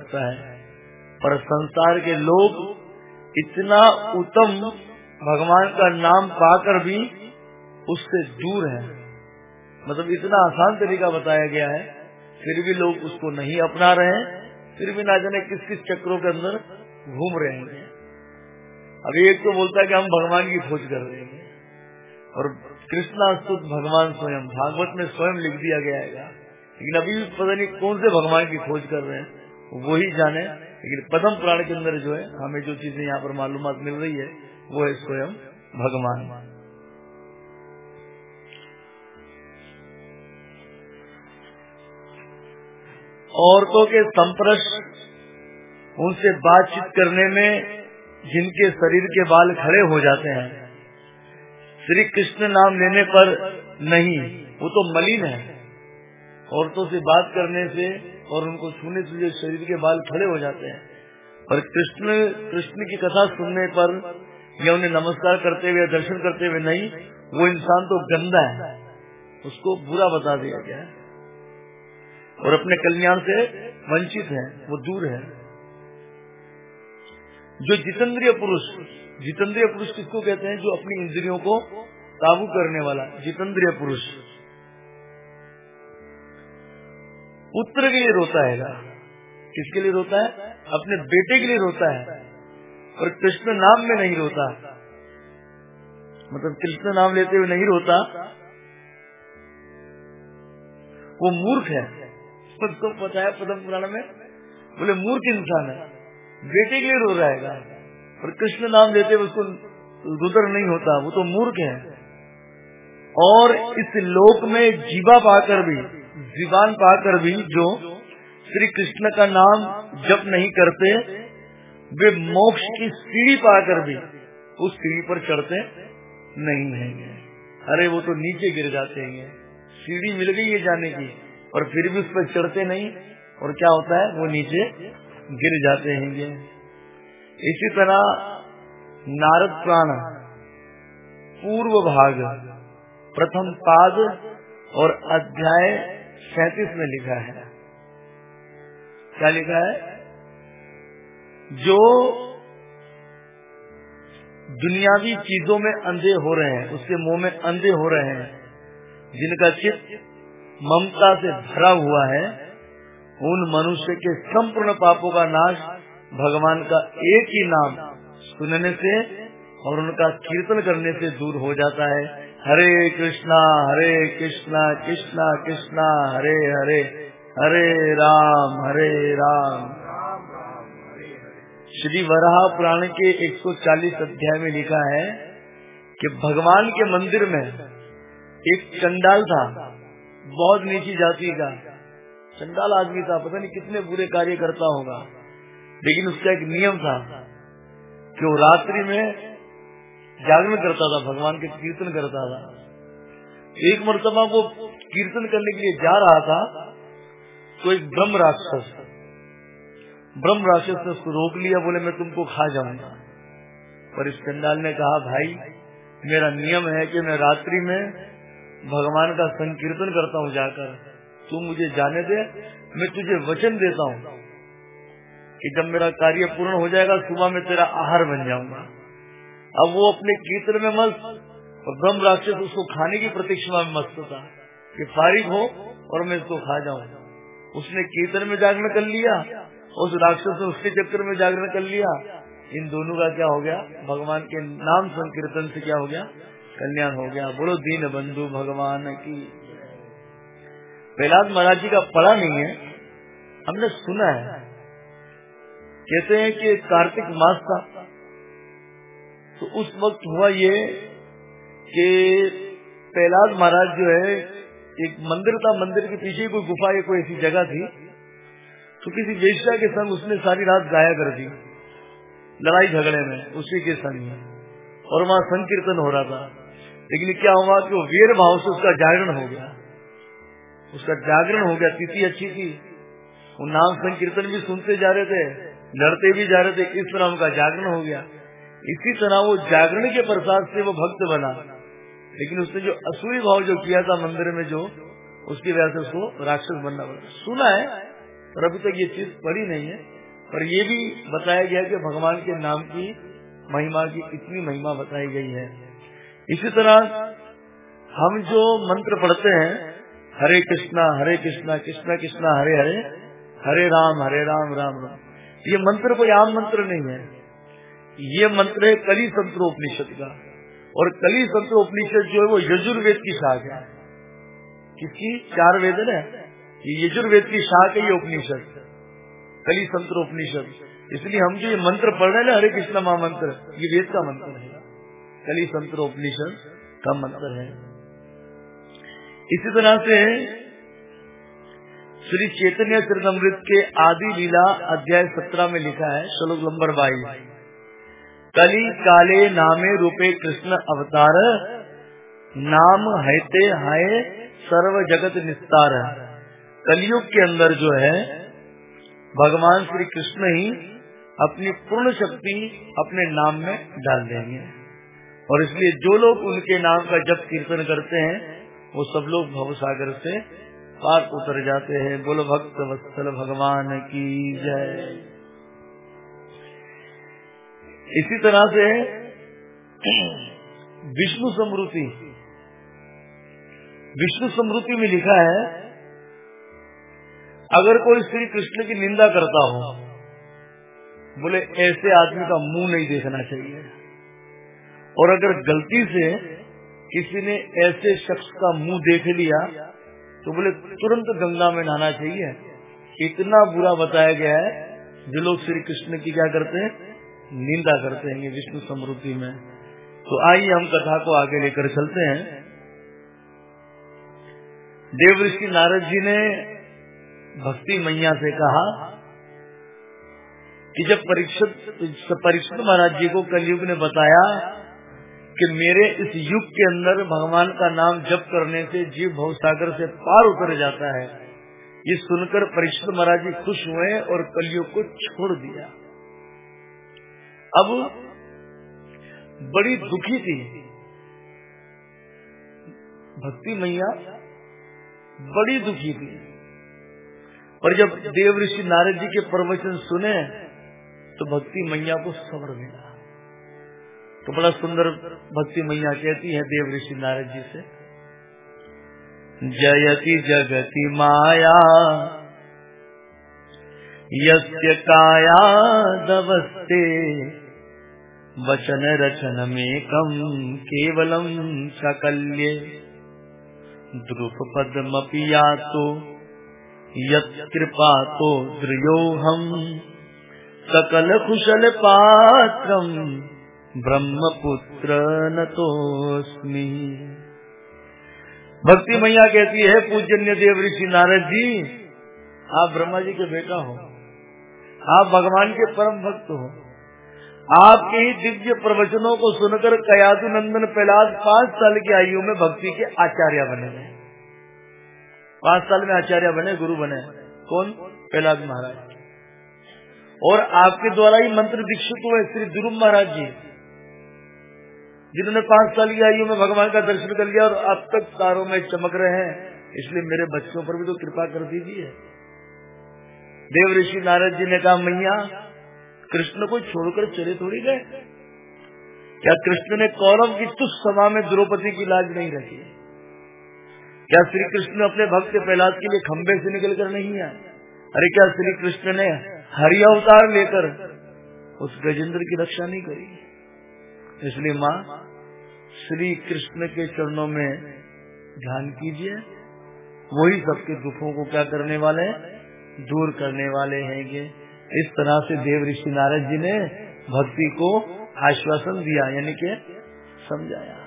सकता है। पर संसार के लोग इतना उत्तम भगवान का नाम पाकर भी उससे दूर है। मतलब इतना आसान तरीका बताया गया है, फिर भी लोग उसको नहीं अपना रहे हैं, फिर भी ना जाने किस किस चक्रों के अंदर घूम रहे हैं। अभी एक तो बोलता है कि हम भगवान की खोज कर रहे हैं। और कृष्णास्तुत भगवान स्वयं, भागवत में स्वयं लिख दिया गया है। लेकिन अभी पता नहीं कौन से भगवान की खोज कर रहे हैं। वही जाने। लेकिन पदम पुराण के अंदर जो है, हमें जो चीज़ें यहाँ पर मालूम मिल रही है, वो है स्वयं भगवान। औरतों के संप्रश, उनसे बातचीत करने में जिनके शरीर के बाल खड़े हो जाते हैं, श्री कृष्ण नाम लेने पर नहीं, वो तो मलिन है। औरतों से बात करने से और उनको छूने से जो शरीर के बाल खड़े हो जाते हैं। पर कृष्ण कृष्ण की कथा सुनने पर या उन्हें नमस्कार करते हुए दर्शन करते हुए नहीं, वो इंसान तो गंदा है। उसको बुरा बता दिया गया है। और अपने कल्याण से वंचित है, वो दूर है। जो जितेंद्रिय पुरुष जितेंद्रिय पुरुष किसको कहते हैं? जो अपनी इंद्रियों को काबू करने वाला, जितेंद्रिय पुरुष। पुत्र के लिए रोता है किसके लिए रोता है? अपने बेटे के लिए रोता है। और कृष्ण नाम में नहीं रोता। मतलब कृष्ण नाम लेते हुए नहीं रोता। वो मूर्ख है। उसको पता है पदम पुराण में। बोले, मूर्ख इंसान है। बेटे के लिए रो रहेगा और कृष्ण नाम लेते हुए उसको रुदर नहीं होता। वो तो मूर्ख है। और इस लोक में जीवा पाकर भी जीवान पाकर भी जो श्री कृष्ण का नाम जप नहीं करते, वे मोक्ष की सीढ़ी पाकर भी उस सीढ़ी पर चढ़ते नहीं है। अरे, वो तो नीचे गिर जाते हैं। सीढ़ी मिल गई है जाने की, और फिर भी उस पर चढ़ते नहीं, और क्या होता है? वो नीचे गिर जाते हैं। इसी तरह नारद प्राण, पूर्व भाग, प्रथम पाद और अध्याय सैतीस में लिखा है। क्या लिखा है? जो दुनियावी चीज़ों में अंधे हो रहे हैं, उसके मुँह में अंधे हो रहे हैं, जिनका चित्त ममता से भरा हुआ है, उन मनुष्य के संपूर्ण पापों का नाश भगवान का एक ही नाम सुनने से और उनका कीर्तन करने से दूर हो जाता है। हरे कृष्णा हरे कृष्णा कृष्णा कृष्णा, हरे हरे हरे राम हरे राम। श्री वराह पुराण के 140 अध्याय में लिखा है कि भगवान के मंदिर में एक चंडाल था, बहुत नीची जाति का। चंडाल आदमी था, पता नहीं कितने बुरे कार्य करता होगा, लेकिन उसका एक नियम था कि वो रात्रि में जागरण करता था, भगवान के कीर्तन करता था। एक मरतबा वो कीर्तन करने के लिए जा रहा था तो एक ब्रह्म राक्षस ब्रह्म राक्षस ने उसको रोक लिया, बोले, मैं तुमको खा जाऊँगा। पर इस चंडाल ने कहा, भाई, मेरा नियम है कि मैं रात्रि में भगवान का संकीर्तन करता हूँ जाकर। तू मुझे जाने दे, मैं तुझे वचन देता हूँ कि जब मेरा कार्य पूर्ण हो जाएगा, सुबह में तेरा आहार बन जाऊँगा। अब वो अपने कीर्तन में मस्त। और ब्रह्म राक्षस उसको खाने की प्रतीक्षा में मस्त था कि फारिग हो और मैं इसको खा जाऊँ। उसने कीर्तन में जागरण कर लिया उस राक्षस ने उसके चक्कर में जागरण कर लिया। इन दोनों का क्या हो गया? भगवान के नाम संकीर्तन से क्या हो गया? कल्याण हो गया। बोलो, दीन बंधु भगवान की प्रहलाद महाराज जी का पढ़ा नहीं है। हमने सुना है। कहते हैं कि कार्तिक मास था। तो उस वक्त हुआ ये कि प्रहलाद महाराज जो है, एक मंदिर था, मंदिर के पीछे कोई गुफा या कोई ऐसी जगह थी। तो किसी वेश्या के संग उसने सारी रात गाया कर दी लड़ाई झगड़े में, उसी के संग और वहाँ संकीर्तन हो रहा था। लेकिन क्या हुआ कि वो वीर भाव से उसका जागरण हो गया। उसका जागरण हो गया, तिथि अच्छी थी। वो नाम संकीर्तन भी सुनते जा रहे थे, लड़ते भी जा रहे थे, इस तरह उनका जागरण हो गया। इसी तरह वो जागरण के प्रसाद से वो भक्त बना। लेकिन उसने जो असूरी भाव जो किया था मंदिर में जो, उसकी वजह से उसको राक्षस बनना पड़ा। सुना है, पर अभी तक ये चीज़ पढ़ी नहीं है। पर ये भी बताया गया कि भगवान के नाम की महिमा की इतनी महिमा बताई गई है। इसी तरह हम जो मंत्र पढ़ते हैं, हरे कृष्णा हरे कृष्णा कृष्णा कृष्णा, हरे हरे हरे राम हरे राम राम राम। ये मंत्र कोई आम मंत्र नहीं है। ये मंत्र है कली उपनिषद का। और कली उपनिषद जो है वो यजुर्वेद की शाख है। किसकी? चार वेद है ये यजुर्वेद की शाख है ये उपनिषद। कली उपनिषद इसलिए हम जो ये मंत्र पढ़ रहे हैं ना, हरे कृष्ण महामंत्र, ये वेद का मंत्र है। कली उपनिषद का मंत्र है। इसी तरह से श्री चैतन्य चरितमृत के आदि लीला अध्याय सत्रह में लिखा है, श्लोक नंबर बाईस। कली काले नामे रूपे कृष्ण अवतार, नाम हैते हाय, सर्व जगत निस्तार। कलयुग के अंदर जो है, भगवान श्री कृष्ण ही अपनी पूर्ण शक्ति अपने नाम में डाल देंगे। और इसलिए जो लोग उनके नाम का जब कीर्तन करते हैं, वो सब लोग भव सागर से पार उतर जाते हैं। बोलो, भक्त वत्सल भगवान की जय। इसी तरह से विष्णु समृति। विष्णु समृति में लिखा है, अगर कोई श्री कृष्ण की निंदा करता हो, बोले, ऐसे आदमी का मुँह नहीं देखना चाहिए। और अगर गलती से किसी ने ऐसे शख्स का मुँह देख लिया तो बोले, तुरंत गंगा में नहाना चाहिए। इतना बुरा बताया गया है, जो लोग श्री कृष्ण की क्या करते हैं? निंदा करते हैं विष्णु समृद्धि में। तो आइए हम कथा को आगे लेकर चलते हैं। देव ऋषि नारद जी ने भक्ति मैया से कहा कि जब परीक्षित परीक्षित महाराज जी को कलयुग ने बताया कि मेरे इस युग के अंदर भगवान का नाम जप करने से जीव भव सागर से पार उतर जाता है, ये सुनकर परीक्षित महाराज जी खुश हुए और कलयुग को छोड़ दिया। अब बड़ी दुखी थी। भक्ति मैया बड़ी दुखी थी। और जब देव ऋषि नारद जी के प्रवचन सुने तो भक्ति मैया को सबर मिला। तो बड़ा सुंदर भक्ति मैया कहती है देव ऋषि नारद जी से, जयति जगति माया, यस्य काया दवस्ते वचन रचन में केवलम सकल्ये। पदमपिया तो यृपा तो द्रियो हम सकल कुशल पात्रम ब्रह्मपुत्र नतोस्मि भक्ति मैया कहती है पूजन्य देव ऋषि नारद जी, आप ब्रह्मा जी के बेटा हो। आप भगवान के परम भक्त हो। आपके ही दिव्य प्रवचनों को सुनकर कयादु नंदन प्रहलाद पाँच साल की आयु में भक्ति के आचार्य बने। पाँच साल में आचार्य बने, गुरु बने। कौन? प्रहलाद महाराज। और आपके द्वारा ही मंत्र दीक्षित हुए श्री ध्रुव महाराज जी। जिन्होंने पाँच साल की आयु में भगवान का दर्शन कर लिया और अब तक तारों में चमक रहे हैं। इसलिए मेरे बच्चों पर भी तो कृपा कर दीजिए। देव ऋषि नारद जी ने कहा, मैया कृष्ण को छोड़कर चले थोड़ी गए। क्या कृष्ण ने कौरव की तुष सभा में द्रौपदी की लाज नहीं रखी क्या श्री कृष्ण अपने भक्त प्रहलाद के लिए खंबे से निकल कर नहीं आए? अरे क्या श्री कृष्ण ने हरि अवतार लेकर उस गजेंद्र की रक्षा नहीं करी? इसलिए माँ श्री कृष्ण के चरणों में ध्यान कीजिए। वही सबके दुखों को क्या करने वाले दूर करने वाले हैं इस तरह से देव ऋषि नारद जी ने भक्ति को आश्वासन दिया, यानी कि समझाया।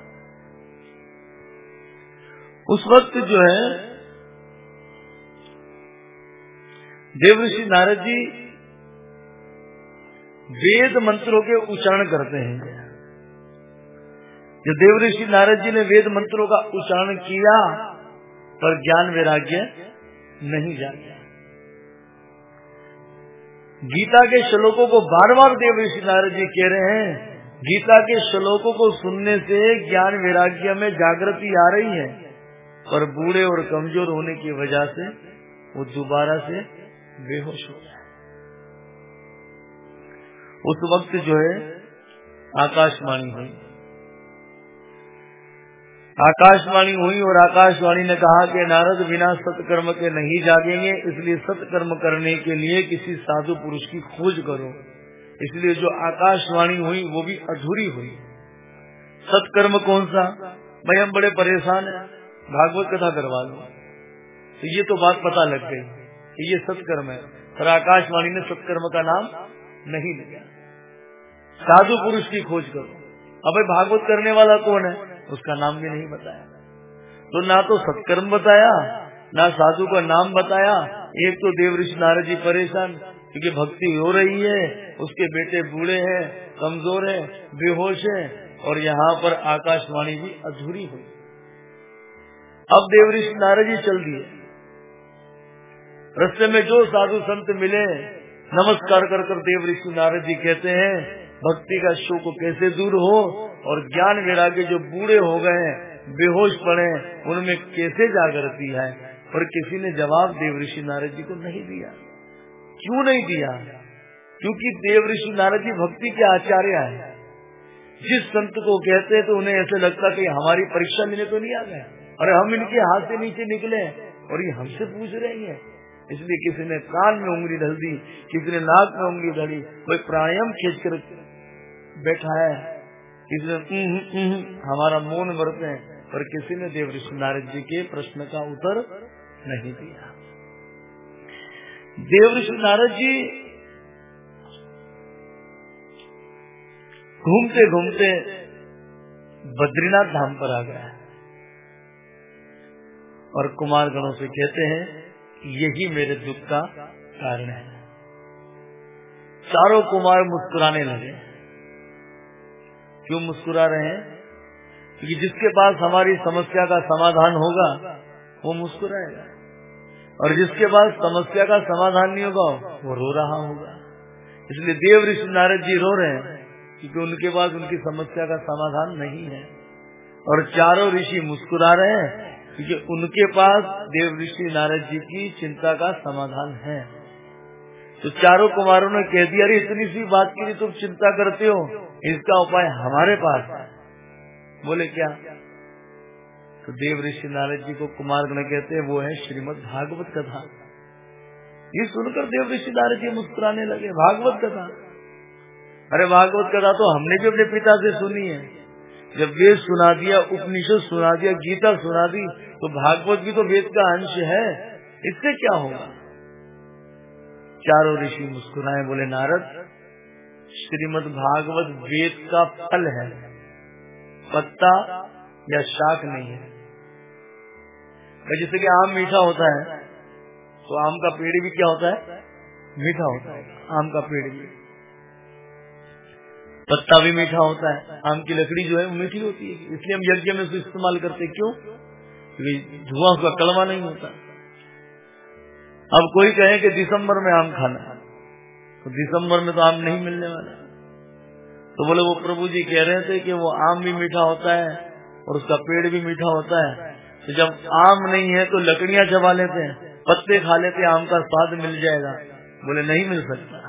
उस वक्त जो है, देव ऋषि नारद जी वेद मंत्रों के उच्चारण करते हैं। जो देव ऋषि नारद जी ने वेद मंत्रों का उच्चारण किया, पर ज्ञान वैराग्य नहीं जाना गीता के श्लोकों को बार बार देव ऋषि नारद जी कह रहे हैं, गीता के श्लोकों को सुनने से ज्ञान वैराग्य में जागृति आ रही है, पर बूढ़े और कमज़ोर होने की वजह से वो दोबारा से बेहोश हो जाए उस वक्त जो है, आकाशवाणी हुई। आकाशवाणी हुई और आकाशवाणी ने कहा कि नारद बिना सत्कर्म के नहीं जागेंगे, इसलिए सत्कर्म करने के लिए किसी साधु पुरुष की खोज करो। इसलिए जो आकाशवाणी हुई, वो भी अधूरी हुई। सत्कर्म कौन सा? भाई हम बड़े परेशान हैं। भागवत कथा करवा लो। तो ये तो बात पता लग गई कि ये सत्कर्म है। पर आकाशवाणी ने सत्कर्म का नाम नहीं लिया। साधु पुरुष की खोज करो। अब भागवत करने वाला कौन है? उसका नाम भी नहीं बताया। तो ना तो सत्कर्म बताया, ना साधु का नाम बताया। एक तो देव ऋषि नारद जी परेशान, क्योंकि भक्ति हो रही है, उसके बेटे बूढ़े हैं, कमज़ोर है, बेहोश है, और यहाँ पर आकाशवाणी भी अधूरी हुई। अब देव ऋषि नारद जी चल दिए। रस्ते में जो साधु संत मिले, नमस्कार कर कर देव ऋषि नारद जी कहते हैं भक्ति का शोक कैसे दूर हो? और ज्ञान वैराग्य जो बूढ़े हो गए हैं, बेहोश पड़े उनमें कैसे जागृति है? पर किसी ने जवाब देव ऋषि नारद जी को नहीं दिया। क्यों नहीं दिया? क्योंकि देव ऋषि नारद जी भक्ति के आचार्य है। जिस संत को कहते हैं तो उन्हें ऐसे लगता कि हमारी परीक्षा लेने तो नहीं आ गए अरे हम इनके हाथ से नीचे निकले और ये हमसे पूछ रहे हैं। इसलिए किसी ने कान में उंगली ढल दी, किसी ने नाक में उंगली ढली कोई प्राणायाम खींच कर बैठा है, किसी ने हमारा मौन बरते हैं, पर किसी ने देव ऋषि नारद जी के प्रश्न का उत्तर नहीं दिया। देव ऋषि नारद जी घूमते घूमते बद्रीनाथ धाम पर आ गया और कुमार गणों से कहते हैं यही मेरे दुख का कारण है। चारों कुमार मुस्कुराने लगे। क्यों मुस्कुरा रहे हैं? क्योंकि जिसके पास हमारी समस्या का समाधान होगा, वो मुस्कुराएगा। और जिसके पास समस्या का समाधान नहीं होगा, वो रो रहा होगा। इसलिए देव ऋषि नारद जी रो रहे हैं, क्योंकि उनके पास उनकी समस्या का समाधान नहीं है। और चारों ऋषि मुस्कुरा रहे हैं क्योंकि उनके पास देव ऋषि नारद जी की चिंता का समाधान है। तो चारों कुमारों ने कह दिया, अरे, इतनी सी बात की तुम चिंता करते हो, इसका उपाय हमारे पास है। बोले, क्या? तो देव ऋषि नारद जी को कुमार गण कहते हैं, वो है श्रीमद भागवत कथा। ये सुनकर देव ऋषि नारद जी मुस्कुराने लगे, भागवत कथा? अरे, भागवत कथा तो हमने भी अपने पिता से सुनी है। जब वेद सुना दिया, उपनिषद सुना दिया, गीता सुना दी तो भागवत भी तो वेद का अंश है। इससे क्या होगा? चारों ऋषि मुस्कुराए, बोले, नारद, श्रीमद भागवत वेद का फल है, पत्ता या शाक नहीं है। जैसे कि आम मीठा होता है तो आम का पेड़ भी क्या होता है? मीठा होता है। आम का पेड़ भी। पत्ता भी मीठा होता है। आम की लकड़ी जो है वो मीठी होती है। इसलिए हम यज्ञ में उसको इस्तेमाल करते क्यों? क्योंकि धुआँ उसका कड़वा नहीं होता। अब कोई कहे कि दिसंबर में आम खाना है तो दिसंबर में तो आम नहीं मिलने वाला तो बोले, वो प्रभु जी कह रहे थे कि वो आम भी मीठा होता है और उसका पेड़ भी मीठा होता है। तो जब आम नहीं है तो लकड़ियाँ चबा लेते हैं, पत्ते खा लेते आम का स्वाद मिल जाएगा। बोले, नहीं मिल सकता।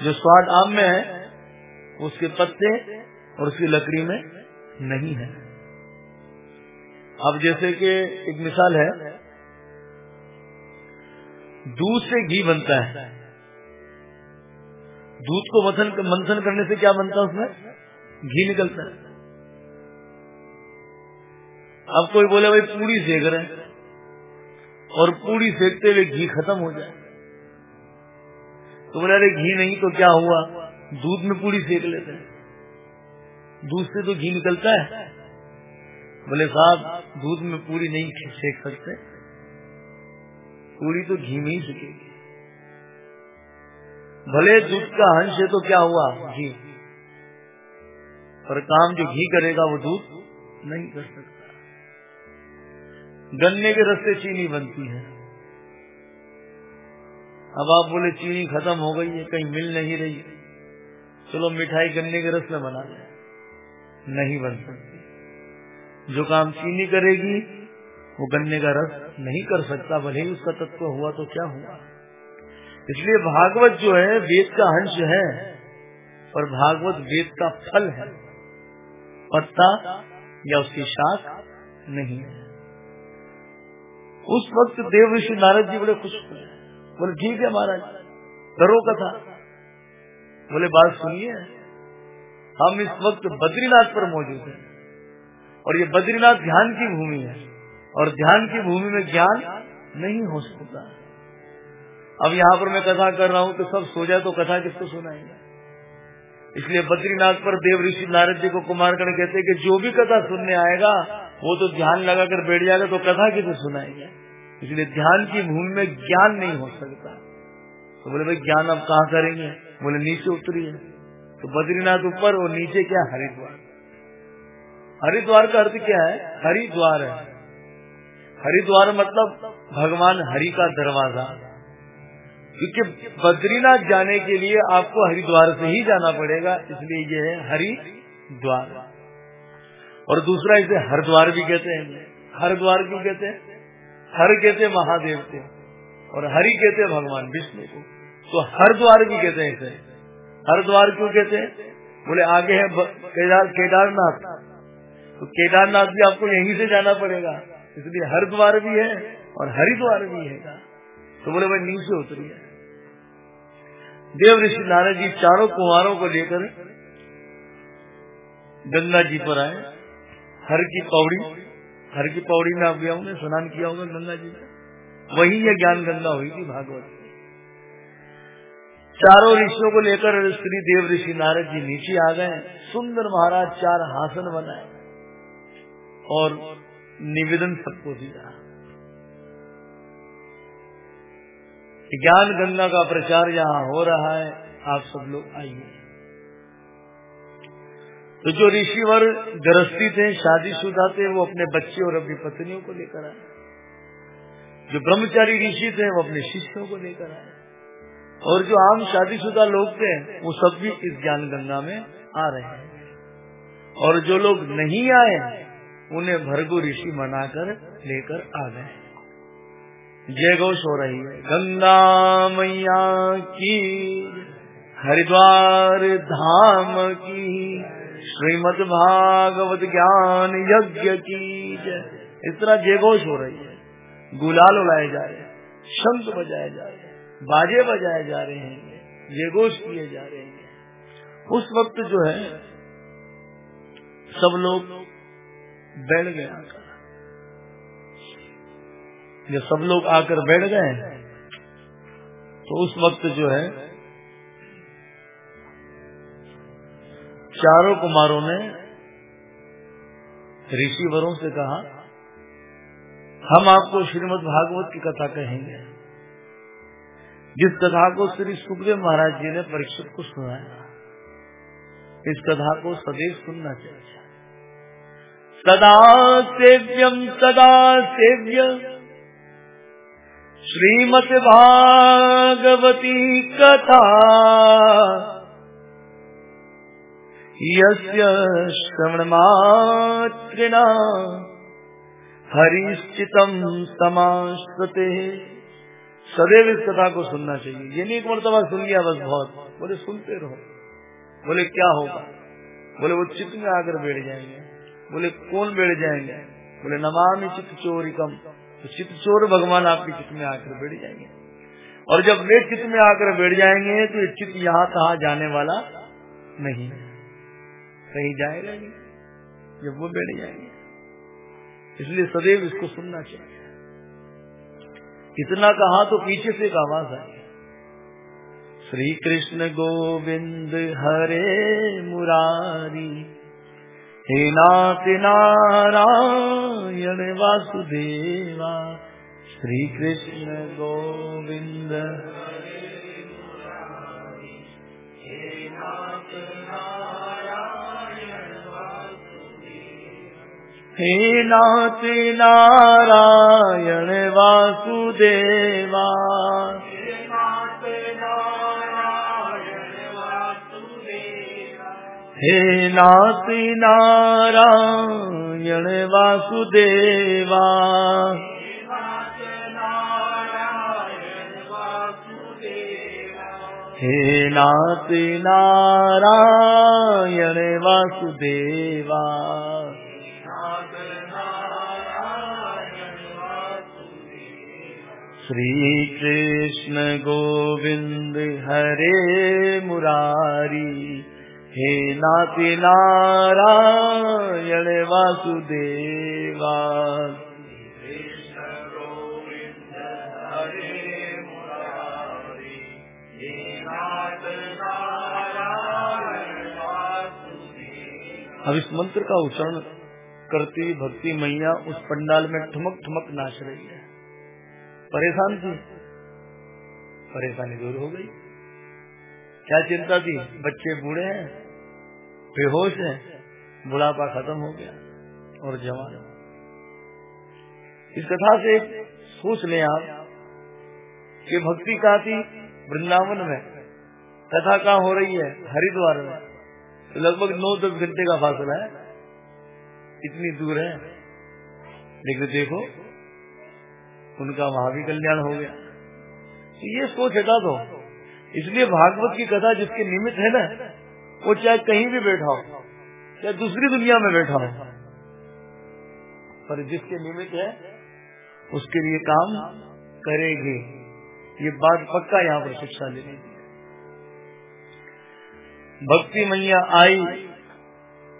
जो स्वाद आम में है उसके पत्ते और उसकी लकड़ी में नहीं है। अब जैसे कि एक मिसाल है, दूध से घी बनता है। दूध को मंथन मंथन करने से क्या बनता है उसमें? घी निकलता है। अब कोई बोले, भाई, पूरी सेक रहे और पूरी सेकते हुए घी खत्म हो जाए। तो बोले, अरे, घी नहीं तो क्या हुआ? दूध में पूरी सेक लेते हैं। दूध से तो घी निकलता है। बोले, साहब, दूध में पूरी नहीं सेक सकते। पूरी तो घी में ही सेकेगी। भले दूध का अंश है तो क्या हुआ? घी। पर काम जो घी करेगा वो दूध नहीं कर सकता। गन्ने के रस्ते चीनी बनती है। अब आप बोले, चीनी खत्म हो गई है, कहीं मिल नहीं रही चलो मिठाई गन्ने के रस में बना ले नहीं बन सकती। जो काम चीनी करेगी, वो गन्ने का रस नहीं कर सकता, भले ही उसका तत्व हुआ तो क्या हुआ। इसलिए भागवत जो है, वेद का अंश है, और भागवत वेद का फल है। पत्ता या उसकी शाख नहीं है। उस वक्त देव ऋषि नारद जी बड़े खुश हुए। बोले, ठीक है महाराज, करो कथा। बोले, बात सुनिए। हम इस वक्त बद्रीनाथ पर मौजूद हैं। और ये बद्रीनाथ ध्यान की भूमि है। और ध्यान की भूमि में ज्ञान नहीं हो सकता। अब यहाँ पर मैं कथा कर रहा हूँ तो सब सो जाए तो कथा किसको सुनाएँगे? इसलिए बद्रीनाथ पर देव ऋषि नारद जी को कुमारकर्ण कहते हैं कि जो भी कथा सुनने आएगा, वो तो ध्यान लगाकर बैठ जाएगा तो कथा किसे सुनाएँगे? इसलिए ध्यान की भूमि में ज्ञान नहीं हो सकता। तो बोले, भाई, ज्ञान अब कहाँ करेंगे? बोले, नीचे उतरी है तो बद्रीनाथ ऊपर और नीचे क्या? हरिद्वार। हरिद्वार का अर्थ क्या है? हरिद्वार है। हरिद्वार मतलब भगवान हरि का दरवाज़ा। क्योंकि बद्रीनाथ जाने के लिए आपको हरिद्वार से ही जाना पड़ेगा, इसलिए ये है हरिद्वार। और दूसरा इसे हरिद्वार भी कहते हैं। हरिद्वार क्यों कहते हैं? हर कहते महादेव को और हरि कहते भगवान विष्णु को। तो हरिद्वार भी कहते हैं इसे? हरिद्वार क्यों कहते हैं? बोले, आगे है केदार, केदारनाथ। तो केदारनाथ भी आपको यहीं से जाना पड़ेगा। इसलिए हरिद्वार भी है और हरिद्वार भी है। तो बोले, भाई, नीचे उतरी है देव ऋषि नारद जी चारों कुमारों को लेकर गंगा जी पर आए। हर की पौड़ी, हर की पौड़ी में आप गया होंगे स्नान किया होगा गंगा जी वही ये ज्ञान गंगा हुई थी भागवत। चारों ऋषियों को लेकर श्री देव ऋषि नारद जी नीचे आ गए सुंदर महाराज चार हासन बनाए। और निवेदन सबको दिया। ज्ञान गंगा का प्रचार यहाँ हो रहा है। आप सब लोग आइए। तो जो ऋषिवर गृहस्थी थे, शादीशुदा थे, वो अपने बच्चे और अपनी पत्नियों को लेकर आए। जो ब्रह्मचारी ऋषि थे, वो अपने शिष्यों को लेकर आए। और जो आम शादीशुदा लोग थे, वो सब भी इस ज्ञान गंगा में आ रहे हैं। और जो लोग नहीं आए, उन्हें भरगु ऋषि मनाकर लेकर आ गए। जय घोष हो रही है। गंगा मैया की, हरिद्वार धाम की, श्रीमद भागवत ज्ञान यज्ञ की जय। इस तरह जय घोष हो रही है। गुलाल उड़ाए जा रहे शंख बजाए जा रहे हैं। बाजे बजाए जा रहे हैं जय घोष किए जा रहे हैं उस वक्त जो है, सब लोग बैठ गए आकर। जब सब लोग आकर बैठ गए तो उस वक्त जो है, चारों कुमारों ने ऋषिवरों से कहा, हम आपको श्रीमद् भागवत की कथा कहेंगे। जिस कथा को श्री सुखदेव महाराज जी ने परीक्षित को सुनाया, इस कथा को सदैव सुनना चाहिए। सदा सेव्यम, सदा सेव्य श्रीमद भागवती कथा। यस्य श्रवणमात्रिणा हरिश्चितम समाश्रते। सदैव इस कथा को सुनना चाहिए। ये नहीं एक मरतबा सुन लिया बस बहुत। बोले, सुनते रहो। बोले, क्या होगा? बोले, वो चित्त में आकर बैठ जाएँगे। बोले, कौन बैठ जाएँगे? बोले नमामि चित्त चोरिकम। तो चित्त चोर भगवान आपके चित्त में आकर बैठ जाएँगे। और जब वे चित्त में आकर बैठ जाएँगे तो ये चित्त यहाँ कहा जाने वाला नहीं कहीं जाएगा नहीं। जब वो बैठ जाएँगे। इसलिए सदैव इसको सुनना चाहिए। इतना कहा तो पीछे से एक आवाज़ आई। श्री कृष्ण गोविंद हरे मुरारी, हे नाथ नारायण वासुदेवा श्री कृष्ण गोविंद हे नाथ नारायण वासुदेवा। हे नाथ नारायण नारायण वासुदेवा। हे नाथ नारायण वासुदेवा। श्री कृष्ण गोविंद हरे मुरारी हे नाति नारायण वासुदेवा। अब इस मंत्र का उच्चारण करती भक्ति मैया उस पंडाल में ठुमक ठुमक नाच रही है। परेशान थी। परेशानी दूर हो गई। क्या चिंता थी? बच्चे बूढ़े हैं, बेहोश हैं, बुढ़ापा खत्म हो गया और जवान। इस कथा से सोच लें आप कि भक्ति कहा थी वृंदावन में, कथा कहाँ हो रही है? हरिद्वार में। तो लगभग नौ दस घंटे का फासला है। इतनी दूर है। लेकिन देखो उनका वहाँ भी कल्याण हो गया। तो ये सोच हटा दो इसलिए भागवत की कथा जिसके निमित्त है ना, वो चाहे कहीं भी बैठा हो, चाहे दूसरी दुनिया में बैठा हो, पर जिसके निमित्त है, उसके लिए काम करेगी। ये बात पक्का यहाँ पर शिक्षा लेने भक्ति मैया आई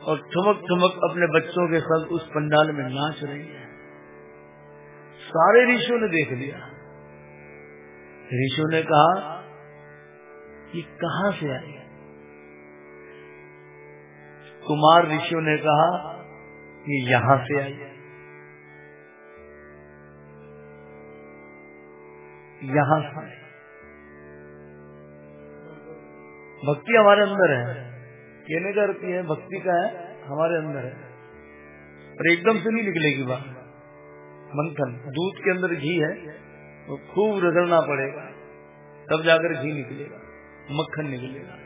और ठुमक ठुमक अपने बच्चों के साथ उस पंडाल में नाच रही है। सारे ऋषियों ने देख लिया। ऋषियों ने कहा कि कहा से आई कुमार ऋषियों ने कहा कि यहाँ से आई यहाँ से आई भक्ति हमारे अंदर है। कहने का अर्थ है भक्ति का है, हमारे अंदर है। पर एकदम से नहीं निकलेगी बात। मंथन। दूध के अंदर घी है वो खूब रगड़ना पड़ेगा, तब जाकर घी निकलेगा, मक्खन निकलेगा।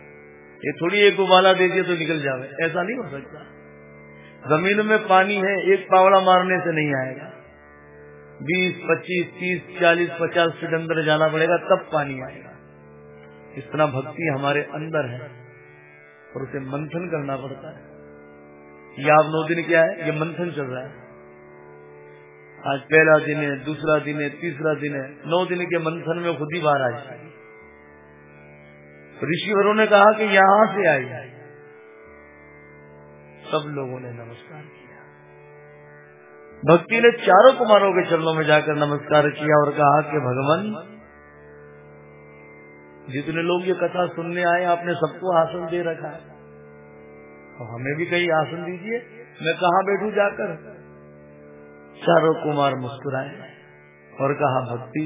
ये थोड़ी एक उबाला दे तो निकल जावे। ऐसा नहीं हो सकता। ज़मीन में पानी है, एक पावड़ा मारने से नहीं आएगा। बीस, पच्चीस, तीस, चालीस, पचास फीट अंदर जाना पड़ेगा, तब पानी आएगा। इस तरह भक्ति हमारे अंदर है, और उसे मंथन करना पड़ता है। ये आप नौ दिन क्या है? ये मंथन चल रहा है। आज पहला दिन है, दूसरा दिन है, तीसरा दिन है। नौ दिन के मंथन में खुद ही बाहर आई ऋषिवरों ने कहा कि यहाँ से आई सब लोगों ने नमस्कार किया। भक्ति ने चारों कुमारों के चरणों में जाकर नमस्कार किया और कहा कि भगवान, जितने लोग ये कथा सुनने आए, आपने सबको आसन दे रखा। है तो हमें भी कहीं आसन दीजिए। मैं कहा बैठू जाकर? चारों कुमार मुस्कुराए और कहा, भक्ति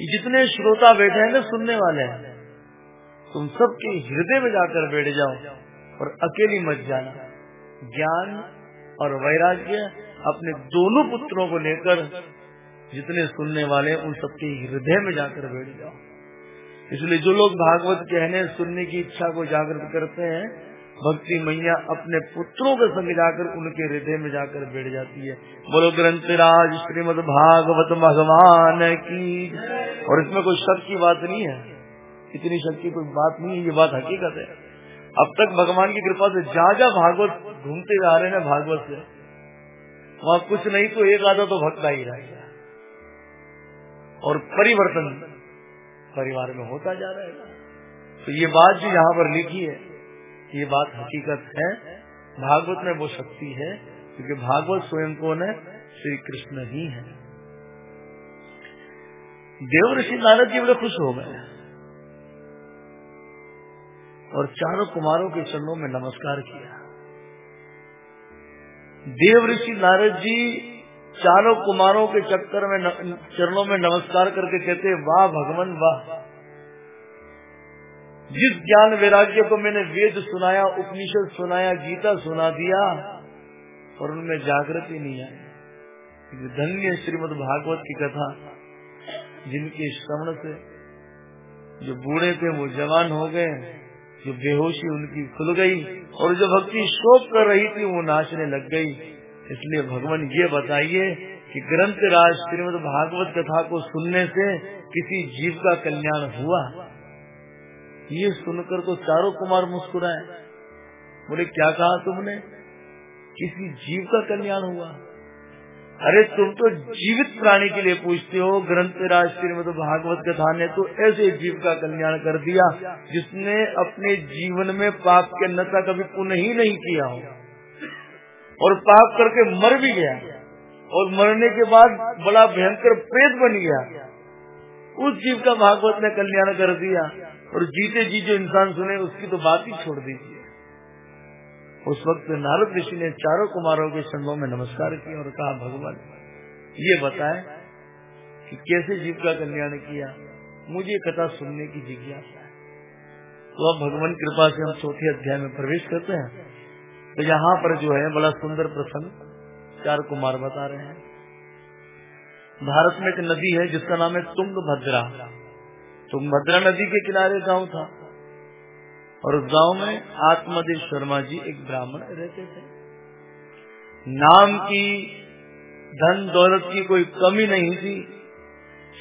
जितने श्रोता बैठे हैं ना सुनने वाले हैं। तुम सबके हृदय में जाकर बैठ जाओ और अकेली मत जाना। ज्ञान और वैराग्य अपने दोनों पुत्रों को लेकर जितने सुनने वाले उन सबके हृदय में जाकर बैठ जाओ। इसलिए जो लोग भागवत कहने, सुनने की इच्छा को जागृत करते हैं भक्ति मैया अपने पुत्रों के संग जाकर उनके हृदय में जाकर बैठ जाती है। बोलो, ग्रंथराज श्रीमद भागवत भगवान की। और इसमें कोई शक की बात नहीं है। इतनी शक की कोई बात नहीं है, ये बात हकीकत है। अब तक भगवान की कृपा से जा जा भागवत घूमते जा रहे हैं भागवत से। वहाँ कुछ नहीं तो एक आधा तो भक्त ही। रहेगा और परिवर्तन परिवार में होता जा रहा है। तो ये बात जो यहाँ पर लिखी है। ये बात हकीकत है। भागवत में वो शक्ति है, क्योंकि भागवत स्वयं कौन है श्री कृष्ण ही है। देव ऋषि नारद जी बड़े खुश हो गए। और चारों कुमारों के चरणों में नमस्कार किया। देव ऋषि नारद जी चारों कुमारों के चक्कर में चरणों में नमस्कार करके कहते, वाह भगवान, वाह। जिस ज्ञान वैराग्य को मैंने वेद सुनाया, उपनिषद सुनाया, गीता सुना दिया, और उनमें जागृति नहीं आई। धन्य श्रीमद भागवत की कथा, जिनके श्रवण से जो बूढ़े थे, वो जवान हो गए, जो बेहोशी उनकी खुल गई, और जो भक्ति शोक कर रही थी, वो नाचने लग गई। इसलिए भगवान ये बताइए कि ग्रंथ राज श्रीमद भागवत कथा को सुनने से किसी जीव का कल्याण हुआ? ये सुनकर तो चारों कुमार मुस्कुराए। बोले, क्या कहा तुमने? किसी जीव का कल्याण हुआ? अरे, तुम तो जीवित प्राणी के लिए पूछते हो। ग्रंथ राज श्रीमद भागवत कथा ने तो ऐसे जीव का कल्याण कर दिया, जिसने अपने जीवन में पाप के नशा कभी पुनः ही नहीं किया हो। और पाप करके मर भी गया। और मरने के बाद बड़ा भयंकर प्रेत बन गया। उस जीव का भागवत ने कल्याण कर दिया। और जीते जी जो इंसान सुने, उसकी तो बात ही छोड़ दीजिए। उस वक्त नारद ऋषि ने चारों कुमारों के चरणों में नमस्कार किया और कहा, भगवान, ये बताए कि कैसे जीव का कल्याण किया? मुझे कथा सुनने की जिज्ञासा है। तो अब भगवान कृपा से हम चौथे अध्याय में प्रवेश करते हैं। तो यहाँ पर जो है, बड़ा सुंदर प्रसंग चार कुमार बता रहे हैं। भारत में एक नदी है, जिसका नाम है तुंगभद्रा तुंगभद्रा नदी के किनारे गाँव था। और उस गाँव में आत्मदेव शर्मा जी एक ब्राह्मण रहते थे। नाम की धन दौलत की कोई कमी नहीं थी।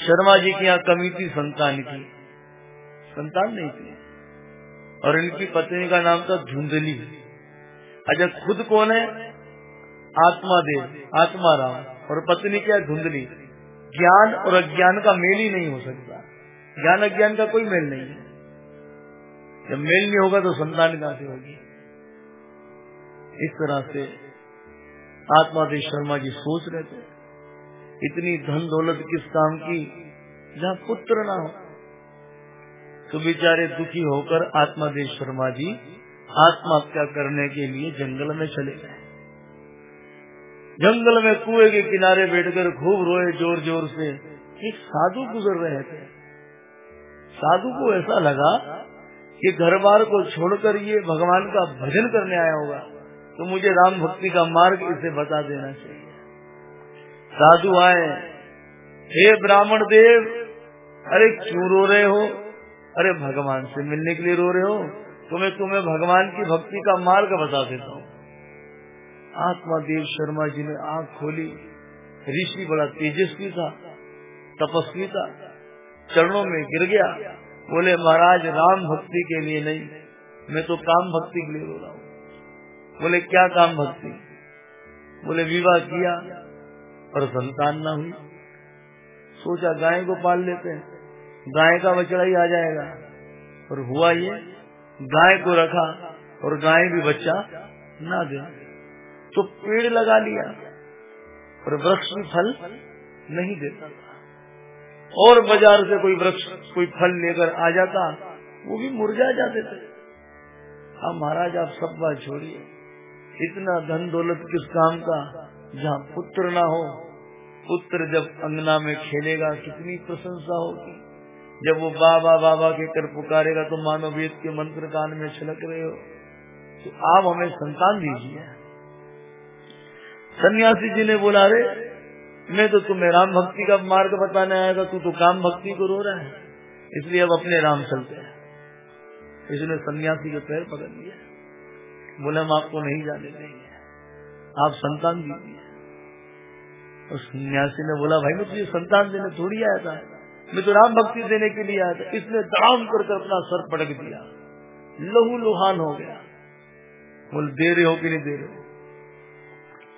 शर्मा जी की यहाँ कमी थी, संतान की। संतान नहीं थी। और इनकी पत्नी का नाम था धुंधली। अच्छा खुद कौन है? आत्मादेव आत्मा राम और पत्नी क्या धुंधली। ज्ञान और अज्ञान का मेल ही नहीं हो सकता। ज्ञान अज्ञान का कोई मेल नहीं है। जब मेल नहीं होगा तो संतान कहाँ से होगी। इस तरह से आत्मादेव शर्मा जी सोच रहे थे, इतनी धन दौलत किस काम की, जहाँ पुत्र ना हो। तो बेचारे दुखी होकर आत्मादेव शर्मा जी आत्महत्या करने के लिए जंगल में चले गए। जंगल में कुएँ के किनारे बैठकर खूब रोए ज़ोर ज़ोर से। एक साधु गुजर रहे थे। साधु को ऐसा लगा कि घर बार को छोड़कर ये भगवान का भजन करने आया होगा तो मुझे राम भक्ति का मार्ग इसे बता देना चाहिए। साधु आए, हे ब्राह्मण देव, अरे क्यों रो रहे हो? अरे भगवान से मिलने के लिए रो रहे हो? तुम्हें तुम्हें भगवान की भक्ति का मार्ग बता देता हूँ। आत्मा देव शर्मा जी ने आँख खोली। ऋषि बड़ा तेजस्वी था, तपस्वी था। चरणों में गिर गया। बोले, महाराज, राम भक्ति के लिए नहीं, मैं तो काम भक्ति के लिए रहा हूँ। बोले, क्या काम भक्ति? बोले, विवाह किया पर संतान ना हुई। सोचा, गाय को पाल लेते हैं, गाय का बछड़ा ही आ जाएगा। और हुआ ये, गाय को रखा और गाय भी बच्चा ना दे तो पेड़ लगा लिया और वृक्ष भी फल नहीं देता था। और बाज़ार से कोई वृक्ष, कोई फल लेकर आ जाता, वो भी मुरझा जाते थे। हाँ महाराज, आप सब बात छोड़िए। इतना धन दौलत किस काम का? जहाँ पुत्र ना हो, पुत्र जब अंगना में खेलेगा, कितनी प्रशंसा होगी। जब वो बाबा बाबा के कर पुकारेगा तो मानो वेद के मंत्र कान में छलक रहे हो। तो आप हमें संतान दीजिए। सन्यासी जी ने बोला रे मैं तो तुम्हें राम भक्ति का मार्ग बताने आया था, तू तो काम भक्ति को रो रहा है। इसलिए अब अपने राम चलते हैं। इसने सन्यासी के पैर पकड़ लिया बोले, हम आपको नहीं जाने देंगे। आप संतान दीजिए। और सन्यासी ने बोला, भाई, मैं तुझे संतान देने थोड़ी आया था। मैं तो राम भक्ति देने के लिए आया था। इसने दाम कर अपना सर पटक दिया। लहू लुहान हो गया। बोले दे रहे हो कि नहीं दे रहे हो?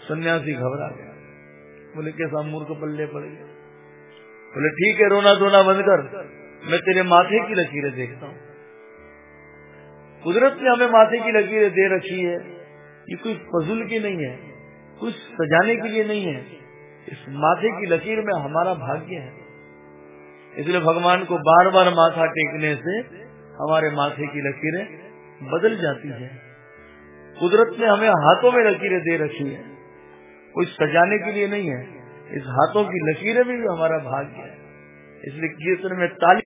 सन्यासी घबरा गया। बोले कैसा मूर्ख पल्ले पड़ गया बोले, ठीक है, रोना धोना बंद कर। मैं तेरे माथे की लकीरें देखता हूँ। कुदरत ने हमें माथे की लकीरें दे रखी है। ये कोई फजूल की नहीं है, कुछ सजाने के लिए नहीं है। इस माथे की लकीर में हमारा भाग्य है। इसलिए भगवान को बार बार माथा टेकने से हमारे माथे की लकीरें बदल जाती है। कुदरत ने हमें हाथों में लकीरें दे रखी है। कोई सजाने के लिए नहीं है। इस हाथों की लकीरें भी हमारा भाग्य है। इसलिए कीर्तन में ताली